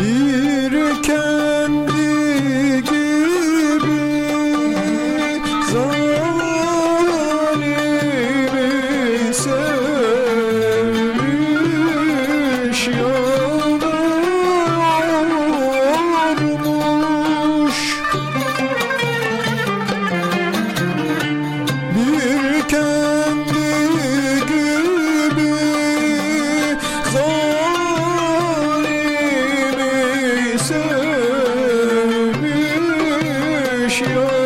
Bir sevmiş